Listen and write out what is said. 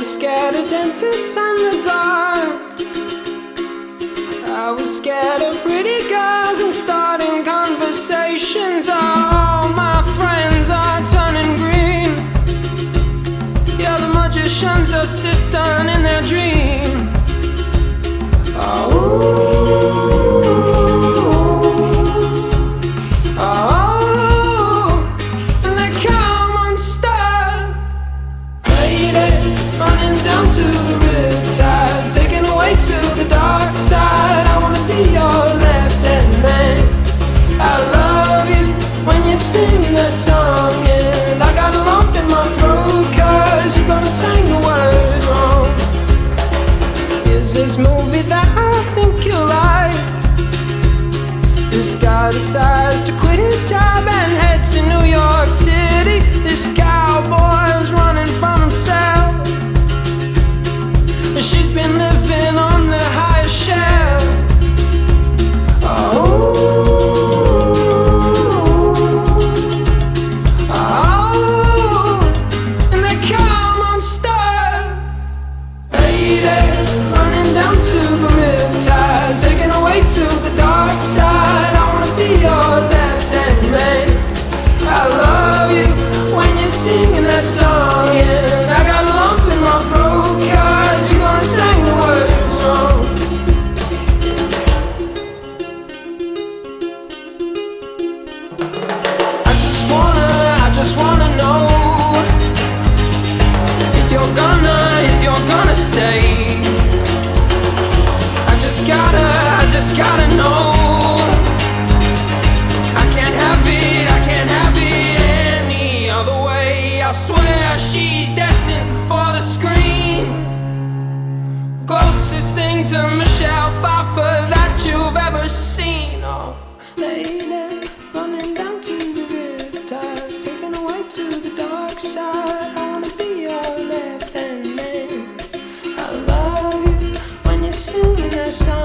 was scared of dentists and the dark. I was scared of pretty girls and starting conversations. All my friends are turning green. Yeah, the magician's assistant in their dreams. This guy decides to quit his job and head to New York City. This cowboy is running from himself. She's been living on the highest shelf. Oh. Running down to the riptide Taken away to the dark side to Michelle Pfeiffer that you've ever seen. Oh, lady, running down to the river, tide, taken away to the dark side. I wanna be your left hand man. I love you when you're singing that song.